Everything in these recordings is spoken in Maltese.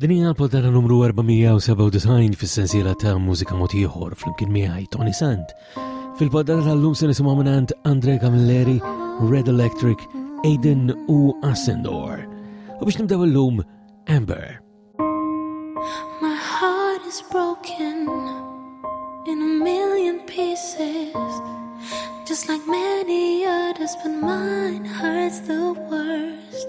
Din hija l-puntata numru 497 fis-sensiela ta' Mużika Mod Ieħor flimkien miegħi Tony Sant. Fil-puntata tal-lum se nisimgħu mingħand Andre Camilleri, Red Electric, Aiden u Ascendor. U biex nibdew illum Amber. My heart is broken in a million pieces just like many others but mine hurts the worst.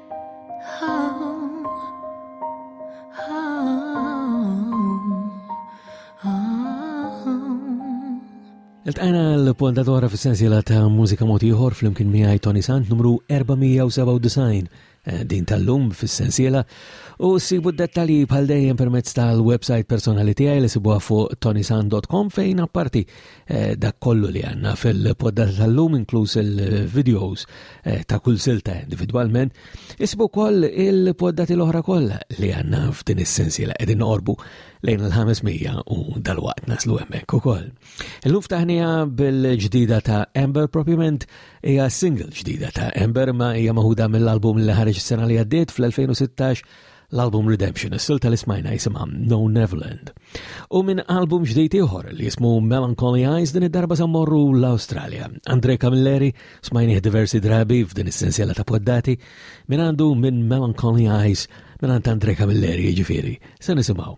Iltqajna l-pondatora fis-sensiela ta' mużika mod ieħor flimkien miegħi Tony Sant numru 497 eh, din tal-lum fis-sensiela u sibu d-dettalji bħal dejjem permezz tal-website personali tiegħi li sibuha fuq tonysant.com fejn apparti Eh, dak kollu li għanna fil-poddata tal-lum, inkluż il-videos eh, ta' kull silta individualment, isbu koll il-poddati l-oħra kollha li għanna f'din is-sensiela qegħdin orbu lejn il-500 u dal-waqt naslu hemmhekk ukoll. Illum ftaħnija bil-ġdida ta' Amber propjament hija single ġdida ta' Amber ma hija maħuda mill-album li ħareġ is-sena li għaddiet fl-2016 L-album Redemption, is-silta li smajna jisimha No Neverland. U minn album ġdid ieħor li jismu Melancholy Eyes din id-darba sa morru l-Awstralja. Andre Camilleri smajnih diversi drabi f'din is-sensiela ta' poddati minn għandu minn Melancholy Eyes minn għand Andre Camilleri jiġifieri se nisimgħu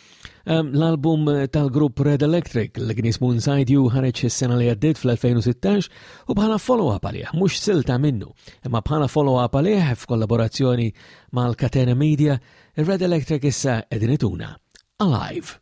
Ehm, l-album tal-grupp Red Electric, l-gnismu Inside You, ħareġ is-sena li għaddit fl-2016 u bħala follow-up għalih, mhux silta minnu, imma bħala follow-up għalih f'kollaborazzjoni mal-Catena Media, Red Electric issa edinituna Alive.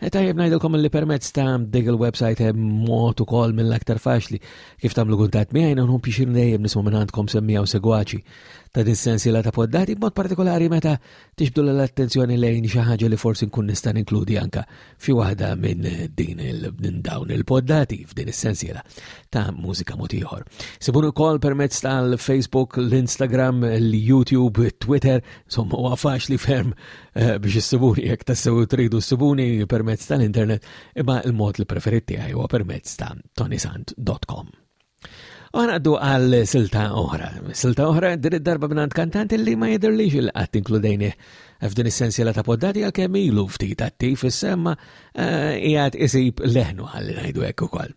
E tajjeb ngħidilkom li permezz ta' dik il-website hemm mod ukoll mill-aktar faċli kif tagħmlu kuntatt miegħi nħu pixir dejjem nisma' minn għandkom semmijaw segwaċi ta' din sensiela ta' poddati b'mod partikolari meta tixbdu l-attenzjoni lejn xi ħaġa li forsi nkun nista' inkludi anka fi waħda minn din il-dawn il-poddati f'din is-sensiela ta' mużika mod ieħor. Sibun ukoll permezz tal-Facebook, l-Instagram, l-YouTube, Twitter, somma huwa faċli ferm Eh, biex issibuni jekk tassew tridu ssibuni permezz tal-internet imma il-mod li preferitti għaj huwa permezz ta' tonisant.com. Għana għaddu għal silta oħra. Silta oħra din id-darba minn kantant li ma jidirlix il-qatt inkludejni f'din essenzjela ta' poddati għal kemm ilu ftit attiv is-semma eh, jgħat isib leħnu għalli ngħidu hekk ukoll.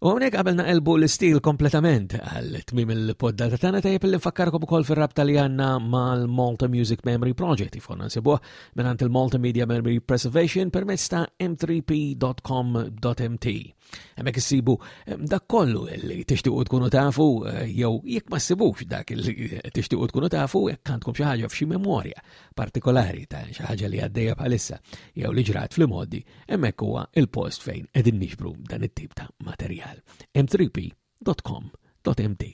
U għonek għabel naqelbu l-istil kompletament għal tmim il-poddata tana tajb li nfakkarkom ukoll fil-rabta li għanna mal-Malta Music Memory Project jifonna nsibuħ minnant il-Malta Media Memory Preservation permezz ta' m3p.com.mt. Hemmhekk issibu dak kollu li tixtiequ tkunu tafu eh, jew jekk ma ssibux dak li tixtiequ tkunu tafu jekk għandkom xi ħaġa f'xi memorja partikolari ta' xi ħaġa li għaddejja bħalissa jew li ġrat fl-imgħoddi, hemmhekk huwa il-post fejn qegħdin niġbru dan it-tip ta' materjal. m3p.com.mt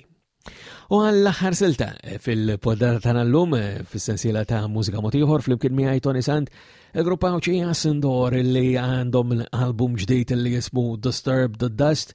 U għall-aħħar silta eh, fil-poddata tagħna llum eh, fis-sensiela ta' mużika motiħor flimkien miegħi Tony Sand, il-grupp Għawċija Sindor li għandhom l-album ġdid li jismu Disturb the Dust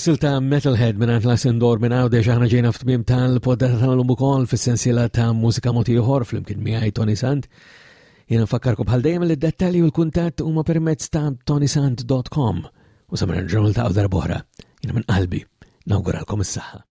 Whistle ta' Metalhead minn għant Lassendor minn għawde ġaħna ġejna f'tmim tal-poddata tal-lum ukoll fis-sensiela ta' mużika motiħor fl-imkien miħaj Tony Sant. Jien nfakkarkom bħal dejjem li d-dettalji u l-kuntatt huma permezz ta' tonisant.com u sa minn ġurnal ta' darbohra. Jien minn qalbi nawguralkom is-saħħa.